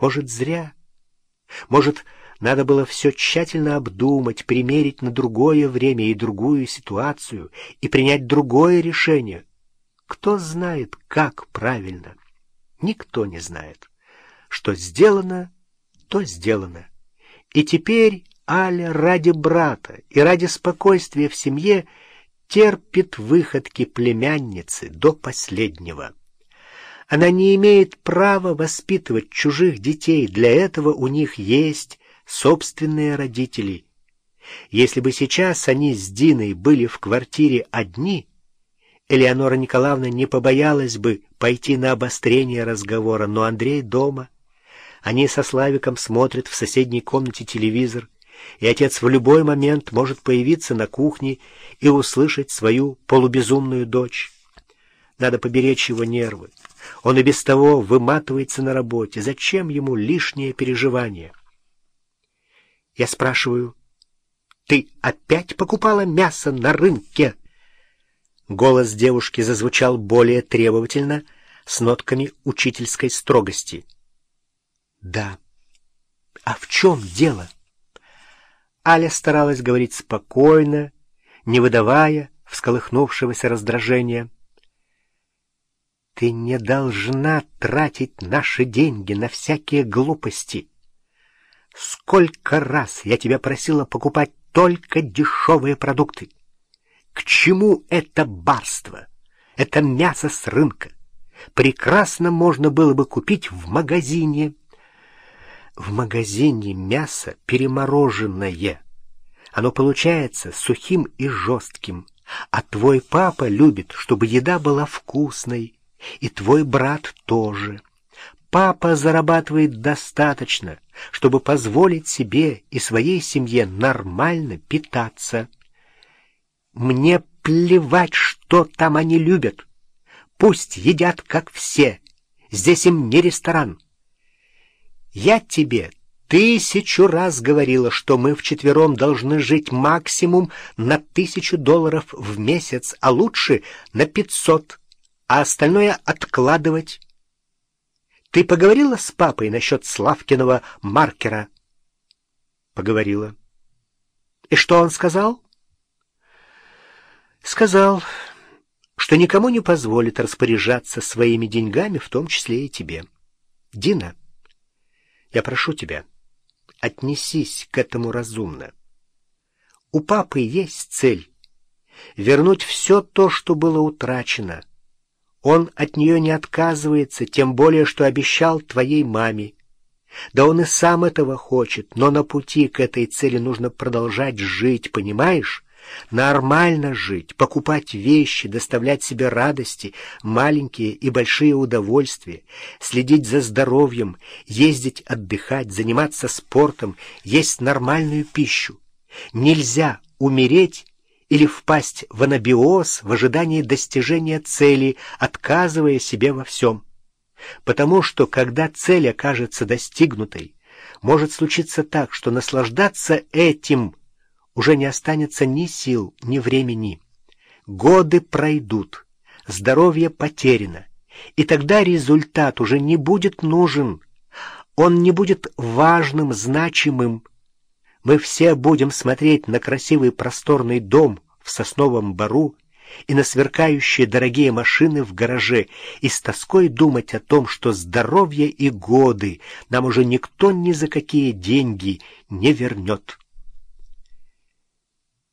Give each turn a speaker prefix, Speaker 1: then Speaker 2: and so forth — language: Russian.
Speaker 1: Может, зря? Может, надо было все тщательно обдумать, примерить на другое время и другую ситуацию и принять другое решение? Кто знает, как правильно? Никто не знает. Что сделано, то сделано. И теперь Аля ради брата и ради спокойствия в семье терпит выходки племянницы до последнего. Она не имеет права воспитывать чужих детей, для этого у них есть собственные родители. Если бы сейчас они с Диной были в квартире одни, Элеонора Николаевна не побоялась бы пойти на обострение разговора, но Андрей дома. Они со Славиком смотрят в соседней комнате телевизор, и отец в любой момент может появиться на кухне и услышать свою полубезумную дочь. Надо поберечь его нервы. Он и без того выматывается на работе. Зачем ему лишнее переживание? Я спрашиваю, ты опять покупала мясо на рынке? Голос девушки зазвучал более требовательно, с нотками учительской строгости. Да. А в чем дело? Аля старалась говорить спокойно, не выдавая всколыхнувшегося раздражения. Ты не должна тратить наши деньги на всякие глупости. Сколько раз я тебя просила покупать только дешевые продукты. К чему это барство? Это мясо с рынка. Прекрасно можно было бы купить в магазине. В магазине мясо перемороженное. Оно получается сухим и жестким. А твой папа любит, чтобы еда была вкусной, и твой брат тоже. Папа зарабатывает достаточно, чтобы позволить себе и своей семье нормально питаться. Мне плевать, что там они любят. Пусть едят, как все. Здесь им не ресторан. Я тебе тысячу раз говорила, что мы вчетвером должны жить максимум на тысячу долларов в месяц, а лучше на пятьсот а остальное откладывать. Ты поговорила с папой насчет Славкиного маркера? Поговорила. И что он сказал? Сказал, что никому не позволит распоряжаться своими деньгами, в том числе и тебе. Дина, я прошу тебя, отнесись к этому разумно. У папы есть цель — вернуть все то, что было утрачено, он от нее не отказывается, тем более, что обещал твоей маме. Да он и сам этого хочет, но на пути к этой цели нужно продолжать жить, понимаешь? Нормально жить, покупать вещи, доставлять себе радости, маленькие и большие удовольствия, следить за здоровьем, ездить отдыхать, заниматься спортом, есть нормальную пищу. Нельзя умереть или впасть в анабиоз в ожидании достижения цели, отказывая себе во всем. Потому что, когда цель окажется достигнутой, может случиться так, что наслаждаться этим уже не останется ни сил, ни времени. Годы пройдут, здоровье потеряно, и тогда результат уже не будет нужен, он не будет важным, значимым, мы все будем смотреть на красивый просторный дом в сосновом бару и на сверкающие дорогие машины в гараже, и с тоской думать о том, что здоровье и годы нам уже никто ни за какие деньги не вернет.